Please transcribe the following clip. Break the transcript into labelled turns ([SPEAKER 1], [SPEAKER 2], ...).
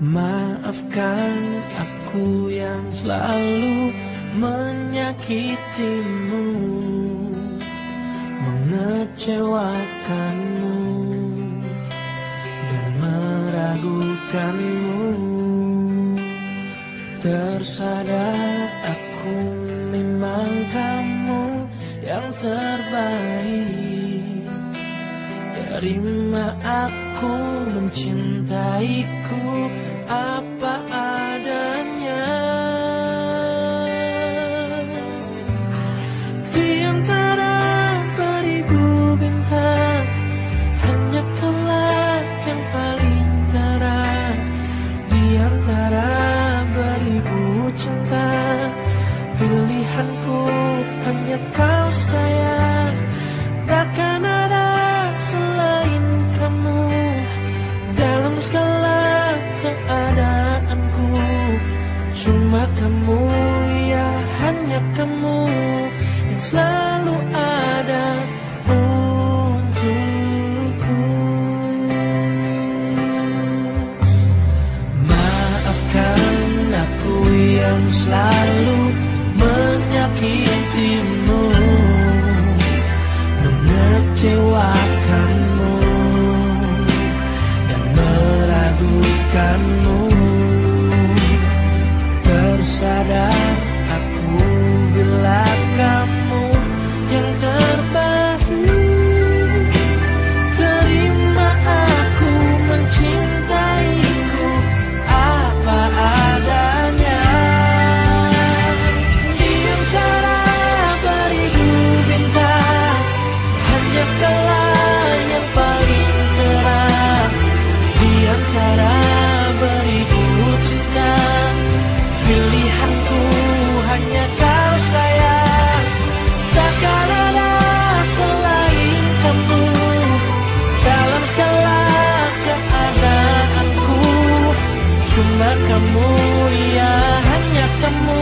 [SPEAKER 1] Maafkan aku yang selalu menyakitimu Mengecewakanmu Dan meragukanmu. Tersadar aku memang kamu yang terbaik Terima aku mencintaiku apa adanya. Di antara beribu bintang Hanya kaulah yang paling terang. Di antara beribu cinta Pilihanku hanya kau sayang Cuma kamu ya hanya kamu Yang selalu ada untukku. Maafkan aku yang selalu menyakitimu kamu ya hanya kamu